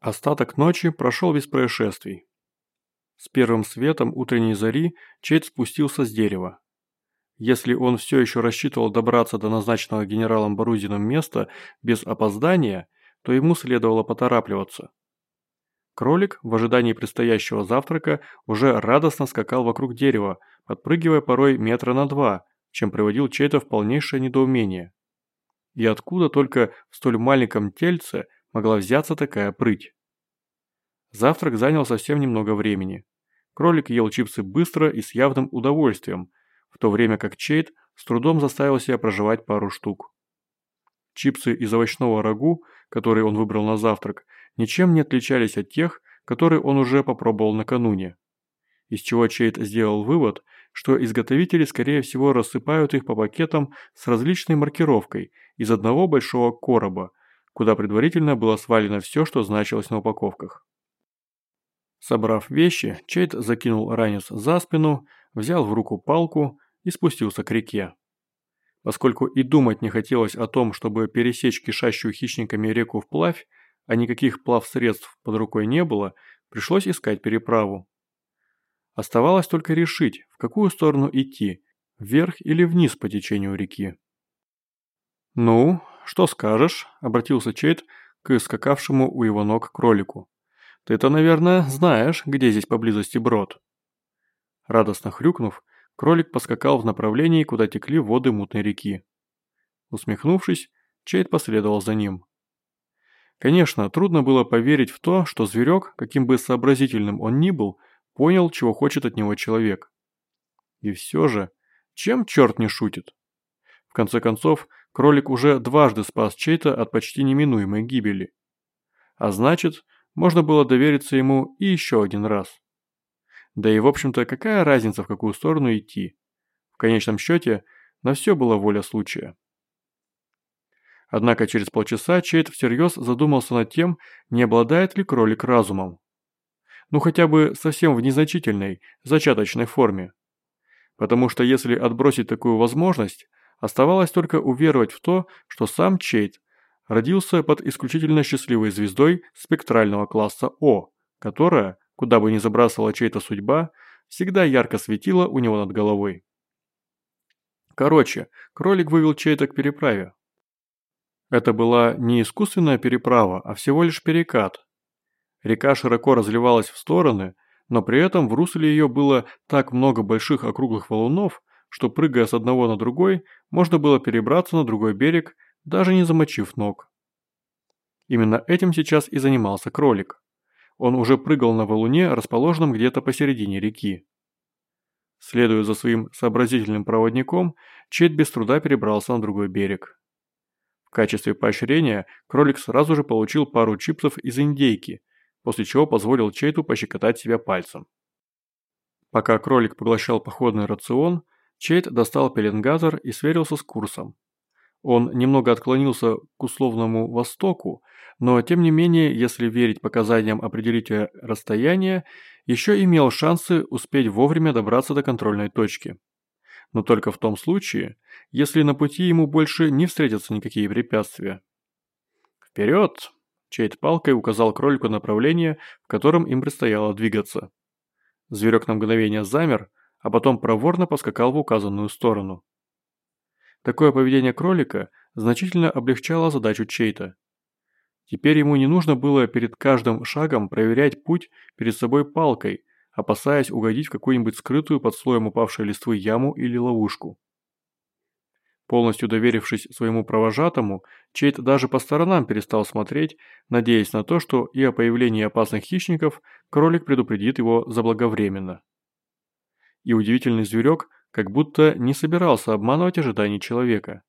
Остаток ночи прошел без происшествий. С первым светом утренней зари Чейд спустился с дерева. Если он все еще рассчитывал добраться до назначенного генералом Борузиным места без опоздания, то ему следовало поторапливаться. Кролик в ожидании предстоящего завтрака уже радостно скакал вокруг дерева, подпрыгивая порой метра на два, чем приводил Чейта в полнейшее недоумение. И откуда только в столь маленьком тельце могла взяться такая прыть? Завтрак занял совсем немного времени. Кролик ел чипсы быстро и с явным удовольствием, в то время как Чейд с трудом заставил себя проживать пару штук. Чипсы из овощного рагу, которые он выбрал на завтрак, ничем не отличались от тех, которые он уже попробовал накануне. Из чего Чейд сделал вывод, что изготовители скорее всего рассыпают их по пакетам с различной маркировкой из одного большого короба, куда предварительно было свалено все, что значилось на упаковках. Собрав вещи, Чейд закинул ранец за спину, взял в руку палку и спустился к реке. Поскольку и думать не хотелось о том, чтобы пересечь кишащую хищниками реку вплавь, а никаких плавсредств под рукой не было, пришлось искать переправу. Оставалось только решить, в какую сторону идти, вверх или вниз по течению реки. «Ну, что скажешь?» – обратился Чейд к скакавшему у его ног кролику. «Ты-то, наверное, знаешь, где здесь поблизости брод?» Радостно хрюкнув, кролик поскакал в направлении, куда текли воды мутной реки. Усмехнувшись, Чейд последовал за ним. Конечно, трудно было поверить в то, что зверек, каким бы сообразительным он ни был, понял, чего хочет от него человек. И все же, чем черт не шутит? В конце концов, кролик уже дважды спас Чейта от почти неминуемой гибели. А значит, можно было довериться ему и еще один раз. Да и в общем-то какая разница в какую сторону идти? В конечном счете, на все была воля случая. Однако через полчаса Чейт всерьез задумался над тем, не обладает ли кролик разумом. Ну хотя бы совсем в незначительной, зачаточной форме. Потому что если отбросить такую возможность, оставалось только уверовать в то, что сам Чейт родился под исключительно счастливой звездой спектрального класса О, которая, куда бы ни забрасывала чей-то судьба, всегда ярко светила у него над головой. Короче, кролик вывел чей-то к переправе. Это была не искусственная переправа, а всего лишь перекат. Река широко разливалась в стороны, но при этом в русле ее было так много больших округлых валунов, что прыгая с одного на другой, можно было перебраться на другой берег даже не замочив ног. Именно этим сейчас и занимался кролик. Он уже прыгал на валуне, расположенном где-то посередине реки. Следуя за своим сообразительным проводником, Чейд без труда перебрался на другой берег. В качестве поощрения кролик сразу же получил пару чипсов из индейки, после чего позволил Чейту пощекотать себя пальцем. Пока кролик поглощал походный рацион, Чейт достал пеленгазер и сверился с курсом. Он немного отклонился к условному востоку, но тем не менее, если верить показаниям определителя расстояния, еще имел шансы успеть вовремя добраться до контрольной точки. Но только в том случае, если на пути ему больше не встретятся никакие препятствия. «Вперед!» – чейт палкой указал кролику направление, в котором им предстояло двигаться. Зверек на мгновение замер, а потом проворно поскакал в указанную сторону. Такое поведение кролика значительно облегчало задачу Чейта. Теперь ему не нужно было перед каждым шагом проверять путь перед собой палкой, опасаясь угодить в какую-нибудь скрытую под слоем упавшей листвы яму или ловушку. Полностью доверившись своему провожатому, Чейт даже по сторонам перестал смотреть, надеясь на то, что и о появлении опасных хищников кролик предупредит его заблаговременно. И удивительный зверек как будто не собирался обманывать ожиданий человека.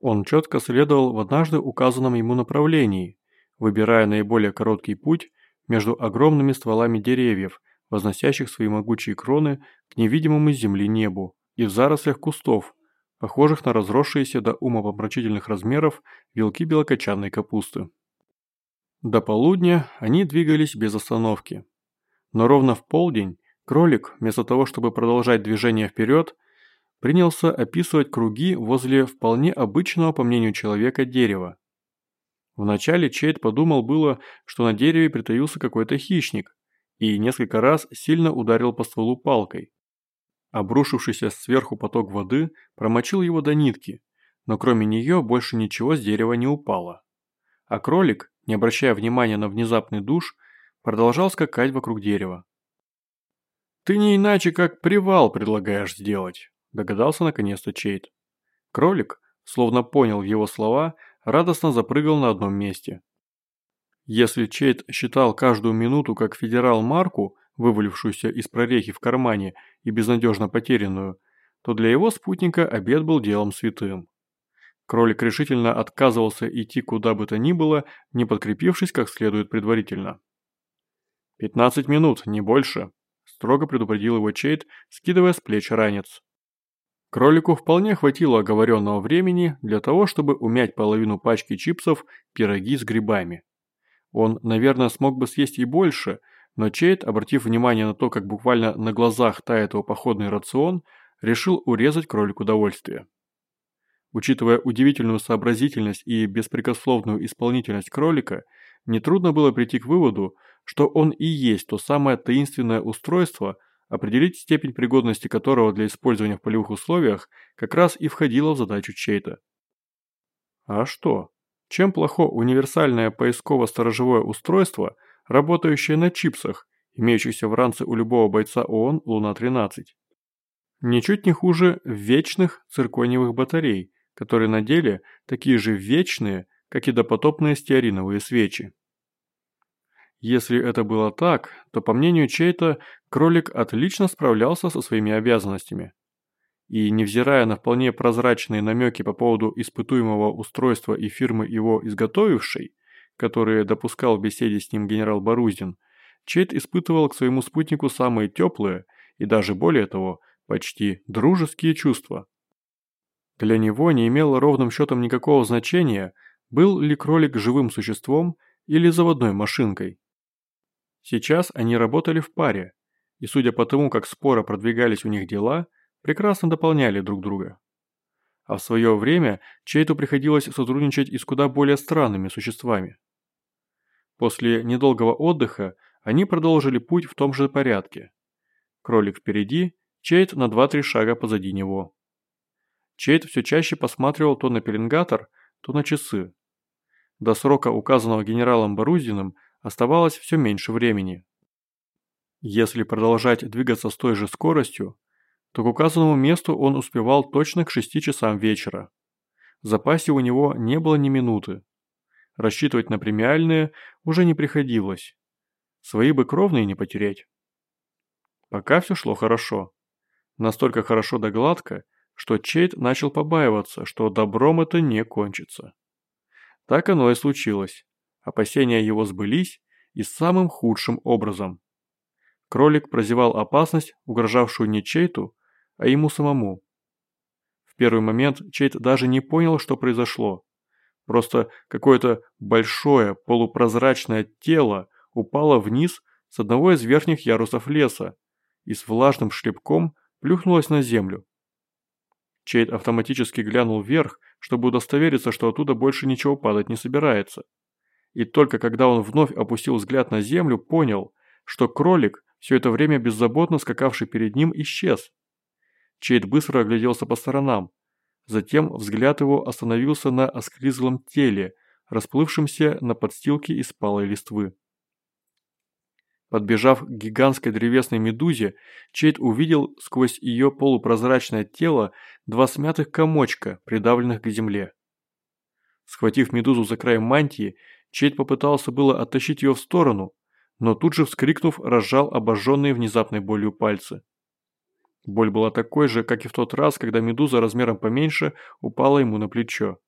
Он четко следовал в однажды указанном ему направлении, выбирая наиболее короткий путь между огромными стволами деревьев, возносящих свои могучие кроны к невидимому с земли небу, и в зарослях кустов, похожих на разросшиеся до умопомрачительных размеров вилки белокочанной капусты. До полудня они двигались без остановки. Но ровно в полдень Кролик, вместо того, чтобы продолжать движение вперед, принялся описывать круги возле вполне обычного, по мнению человека, дерева. Вначале Чейд подумал было, что на дереве притаился какой-то хищник, и несколько раз сильно ударил по стволу палкой. Обрушившийся сверху поток воды промочил его до нитки, но кроме нее больше ничего с дерева не упало. А кролик, не обращая внимания на внезапный душ, продолжал скакать вокруг дерева. «Ты не иначе как привал предлагаешь сделать», – догадался наконец-то Чейд. Кролик, словно понял его слова, радостно запрыгал на одном месте. Если Чейд считал каждую минуту как федерал Марку, вывалившуюся из прорехи в кармане и безнадежно потерянную, то для его спутника обед был делом святым. Кролик решительно отказывался идти куда бы то ни было, не подкрепившись как следует предварительно. «Пятнадцать минут, не больше», – строго предупредил его Чейд, скидывая с плеч ранец. Кролику вполне хватило оговоренного времени для того, чтобы умять половину пачки чипсов пироги с грибами. Он, наверное, смог бы съесть и больше, но Чейд, обратив внимание на то, как буквально на глазах тает его походный рацион, решил урезать кролику удовольствие. Учитывая удивительную сообразительность и беспрекословную исполнительность кролика, нетрудно было прийти к выводу, что он и есть то самое таинственное устройство, определить степень пригодности которого для использования в полевых условиях как раз и входило в задачу Чейта. А что? Чем плохо универсальное поисково-сторожевое устройство, работающее на чипсах, имеющихся в ранце у любого бойца ООН Луна-13? Ничуть не хуже вечных циркониевых батарей, которые на деле такие же вечные, как и допотопные стеариновые свечи. Если это было так, то, по мнению Чейта, кролик отлично справлялся со своими обязанностями и, невзирая на вполне прозрачные намеки по поводу испытуемого устройства и фирмы его изготовившей, которые допускал в беседе с ним генерал Барузин, Чейт испытывал к своему спутнику самые теплые и даже более того, почти дружеские чувства. Для него не имело ровным счетом никакого значения, был ли кролик живым существом или заводной машинкой. Сейчас они работали в паре, и судя по тому, как споро продвигались у них дела – прекрасно дополняли друг друга. А в свое время Чейту приходилось сотрудничать и с куда более странными существами. После недолгого отдыха они продолжили путь в том же порядке. Кролик впереди, Чейт на 2-3 шага позади него. Чейт все чаще посматривал то на пеленгатор, то на часы. До срока, указанного генералом Борузиным, оставалось все меньше времени. Если продолжать двигаться с той же скоростью, то к указанному месту он успевал точно к 6 часам вечера. В запасе у него не было ни минуты. Рассчитывать на премиальные уже не приходилось. Свои бы кровные не потерять. Пока все шло хорошо. Настолько хорошо да гладко, что Чейт начал побаиваться, что добром это не кончится. Так оно и случилось. Опасения его сбылись и самым худшим образом. Кролик прозевал опасность, угрожавшую не Чейту, а ему самому. В первый момент Чейт даже не понял, что произошло. Просто какое-то большое полупрозрачное тело упало вниз с одного из верхних ярусов леса и с влажным шлепком плюхнулось на землю. Чейт автоматически глянул вверх, чтобы удостовериться, что оттуда больше ничего падать не собирается. И только когда он вновь опустил взгляд на землю, понял, что кролик, все это время беззаботно скакавший перед ним, исчез. Чейд быстро огляделся по сторонам. Затем взгляд его остановился на осклизлом теле, расплывшемся на подстилке из палой листвы. Подбежав к гигантской древесной медузе, Чейд увидел сквозь ее полупрозрачное тело два смятых комочка, придавленных к земле. Схватив медузу за край мантии, Чейд попытался было оттащить ее в сторону, но тут же, вскрикнув, разжал обожженные внезапной болью пальцы. Боль была такой же, как и в тот раз, когда медуза размером поменьше упала ему на плечо.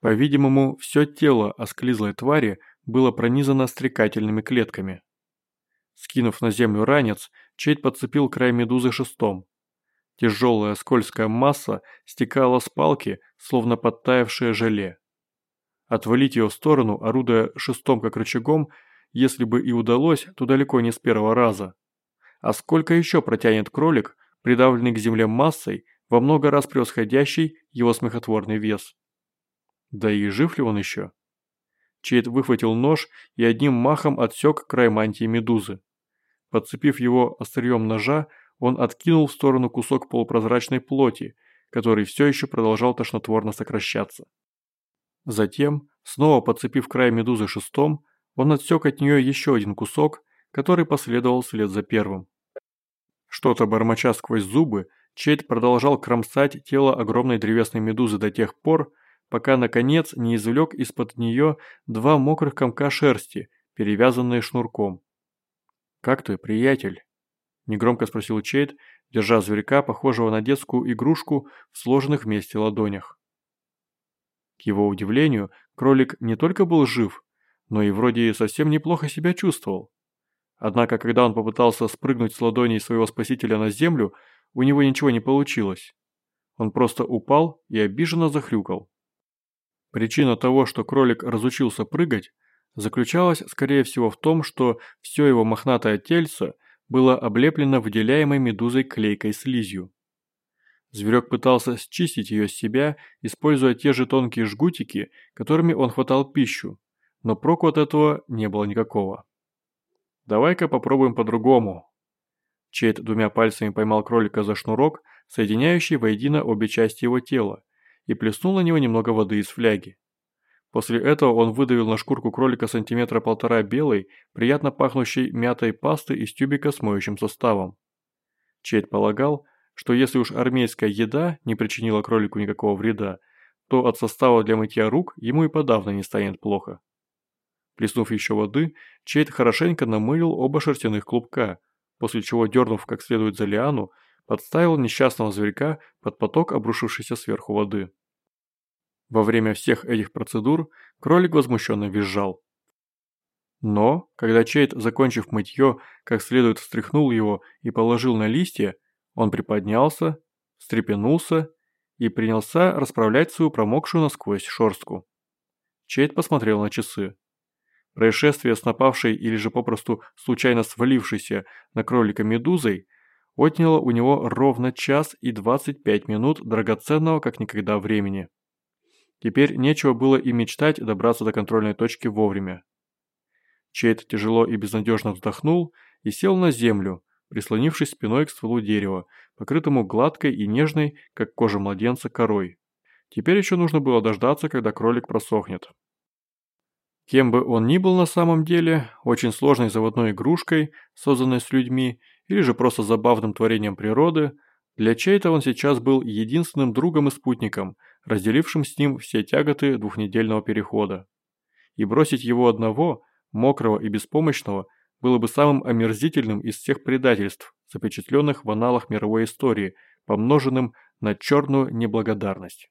По-видимому, все тело осклизлой твари было пронизано стрекательными клетками. Скинув на землю ранец, Чейд подцепил край медузы шестом. Тяжелая скользкая масса стекала с палки, словно подтаявшее желе. Отвалить ее в сторону, орудуя шестом как рычагом, если бы и удалось, то далеко не с первого раза. А сколько еще протянет кролик, придавленный к земле массой, во много раз превосходящий его смехотворный вес? Да и жив ли он еще? Чейд выхватил нож и одним махом отсек край мантии медузы. Подцепив его острием ножа, он откинул в сторону кусок полупрозрачной плоти, который все еще продолжал тошнотворно сокращаться. Затем, снова подцепив край медузы шестом, он отсек от нее еще один кусок, который последовал вслед за первым. Что-то бормоча сквозь зубы, Чейд продолжал кромсать тело огромной древесной медузы до тех пор, пока, наконец, не извлек из-под нее два мокрых комка шерсти, перевязанные шнурком. «Как ты, приятель?» – негромко спросил Чейд, держа зверька, похожего на детскую игрушку в сложенных вместе ладонях. К его удивлению, кролик не только был жив, но и вроде совсем неплохо себя чувствовал. Однако, когда он попытался спрыгнуть с ладоней своего спасителя на землю, у него ничего не получилось. Он просто упал и обиженно захрюкал. Причина того, что кролик разучился прыгать, заключалась, скорее всего, в том, что все его мохнатое тельце было облеплено выделяемой медузой клейкой слизью. Зверек пытался счистить ее с себя, используя те же тонкие жгутики, которыми он хватал пищу, но проку от этого не было никакого. «Давай-ка попробуем по-другому». Чейд двумя пальцами поймал кролика за шнурок, соединяющий воедино обе части его тела, и плеснул на него немного воды из фляги. После этого он выдавил на шкурку кролика сантиметра полтора белой, приятно пахнущей мятой пасты из тюбика с моющим составом. Чейд полагал, что если уж армейская еда не причинила кролику никакого вреда, то от состава для мытья рук ему и подавно не станет плохо. Плеснув еще воды, Чейд хорошенько намылил оба шерстяных клубка, после чего, дернув как следует за лиану, подставил несчастного зверька под поток обрушившейся сверху воды. Во время всех этих процедур кролик возмущенно визжал. Но, когда Чейд, закончив мытье, как следует встряхнул его и положил на листья, он приподнялся, встрепенулся и принялся расправлять свою промокшую насквозь шерстку. Чейд посмотрел на часы. Происшествие с напавшей или же попросту случайно свалившейся на кролика медузой отняло у него ровно час и 25 минут драгоценного как никогда времени. Теперь нечего было и мечтать добраться до контрольной точки вовремя. Чейд тяжело и безнадежно вздохнул и сел на землю, прислонившись спиной к стволу дерева, покрытому гладкой и нежной, как кожа младенца, корой. Теперь еще нужно было дождаться, когда кролик просохнет. Кем бы он ни был на самом деле, очень сложной заводной игрушкой, созданной с людьми, или же просто забавным творением природы, для Чейта он сейчас был единственным другом и спутником, разделившим с ним все тяготы двухнедельного перехода. И бросить его одного, мокрого и беспомощного, было бы самым омерзительным из всех предательств, запечатленных в аналах мировой истории, помноженным на черную неблагодарность.